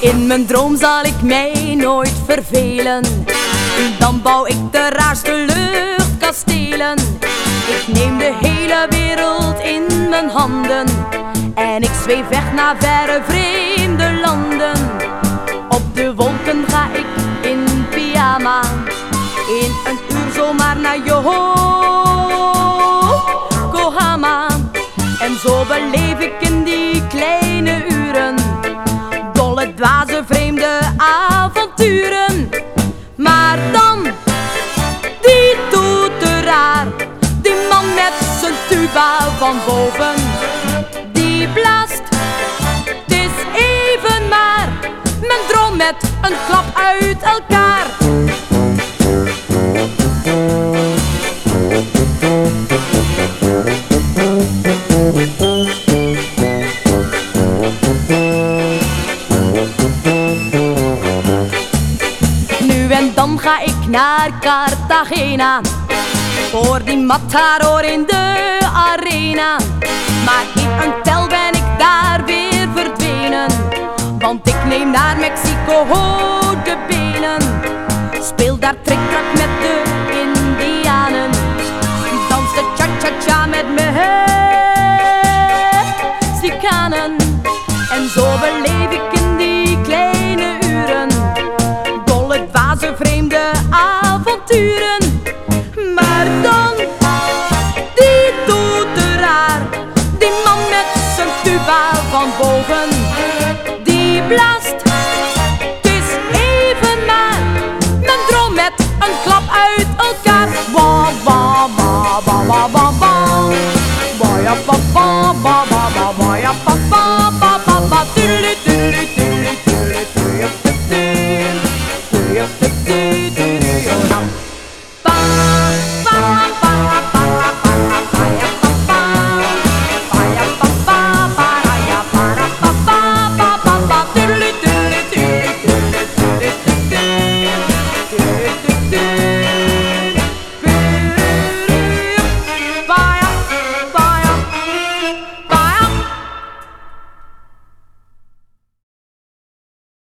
In mijn droom zal ik mij nooit vervelen. Dan bouw ik de raarste luchtkastelen. Ik neem de hele wereld in mijn handen. En ik zweef weg naar verre vreemde landen. Op de wolken ga ik in pyjama. In een uur zomaar naar Yokohama. En zo beleef ik in die kleine uren dolle, dwaze, vreemde avonturen. Maar dan, die toeteraar, die man met zijn tuba van boven, die blaast. Het is even maar mijn droom met een klap uit elkaar. Naar Cartagena. Voor die matador in de arena. Maar in een tel ben ik daar weer verdwenen. Want ik neem naar Mexico de benen. Speel daar triktrak met de indianen. Dans de cha-cha-cha met Mexicanen. En zo die blaast. Het is even maar mijn droom met een klap uit elkaar. Ba wa wa wa wa wa wa. Wa ja wa wa wa wa wa wa ja wa wa wa wa wa. Tudu tudu